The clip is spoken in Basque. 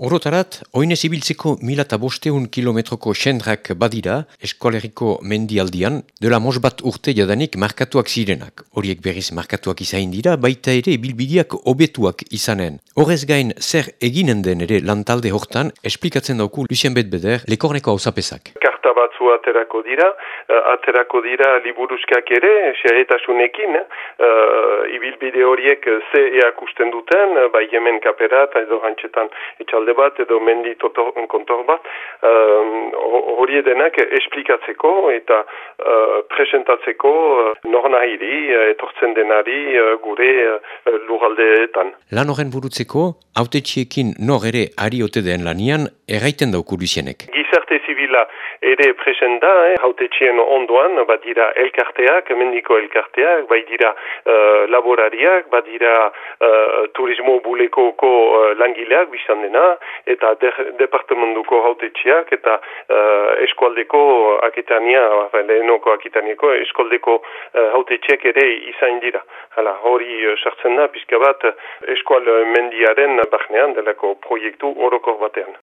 Orotarat, oinez ibiltzeko mila eta bosteun kilometroko sendrak badira, eskoleriko mendialdian, dela mos bat urte jadanik markatuak zirenak. Horiek berriz markatuak izain dira, baita ere bilbidiak obetuak izanen. Horrez gain, zer eginen den ere lantalde hortan, esplikatzen dauku Lucien Betbeder, lekorneko hau zapesak batzu aterako dira, uh, aterako dira liburuskak ere, xehetasunekin, uh, ibilbide horiek ze eakusten duten, uh, bai hemen kaperat, edo hantxetan etxalde bat, edo mendi kontor bat, uh, hori denak esplikatzeko eta uh, presentatzeko uh, nor nahiri, uh, etortzen denari uh, gure uh, luraldeetan. Lan horren burutzeko, haute txiekin nor ere ari ote den lanian, erraiten dauku Lucienek. Gizarte zibila ere presen da, eh, haute txien ondoan, bat dira elkarteak, mendiko elkarteak, bai dira uh, laborariak, bat dira uh, turismo bulekoko uh, langileak bizan dena, eta de departamentuko haute txiak, eta uh, eskualdeko akitania, lehenoko akitaniako, eskualdeko uh, haute txiak ere izain dira. Hala, hori sartzen da, pizka bat, eskual mendiaren bahnean delako proiektu orokor batean.